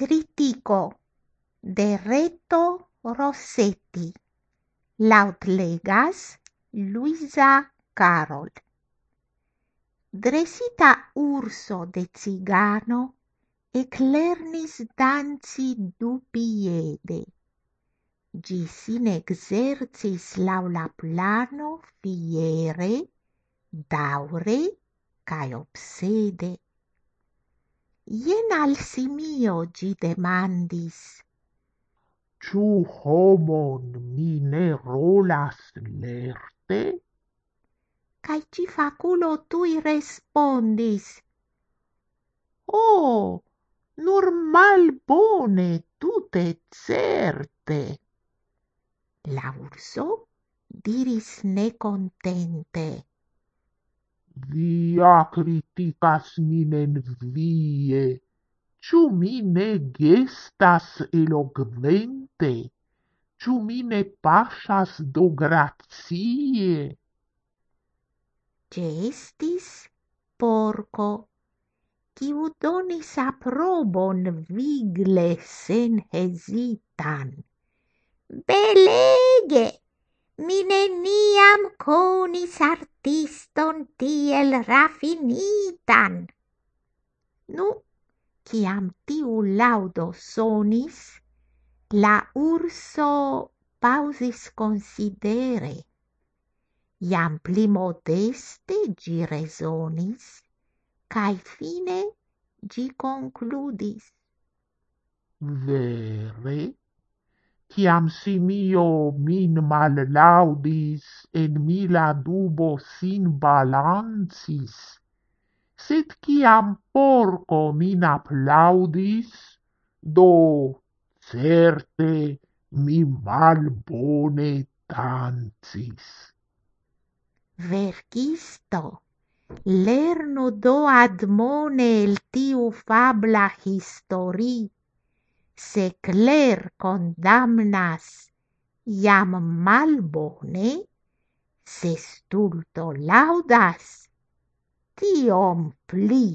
critico de Reto Rossetti. Laut legas Luisa Carol. Dresita urso de cigano eclernis danci du piede. Gi sin exercis lau la plano fiere, daure, cae obsede. Ien al simio gi demandis. Ciu homon mi ne rolas lerte? Cae ci faculo tui respondis. Oh, nur mal bone tute certe. La urso diris necontente. Via criticas min en vie. Ciu mi ne gestas eloquente? Ciu mi ne pasas do grazie? Gestis porco, quiu donis aprobon vigle sen hesitan. Belege! Mi neniam conis artiston tiel raffinitan. Nu, ciam tiu laudo sonis, la urso pausis considere. Iam pli modeste gi resonis, cae fine gi concludis. Vere? ciam simio min mal laudis, en mila dubo sin balancis, sed ciam porco min applaudis, do certe mi mal bone tancis. Vergisto, lernu do admone el tiu fabla histori, se cler condamnas iam malbone, se stulto laudas, tiom pli.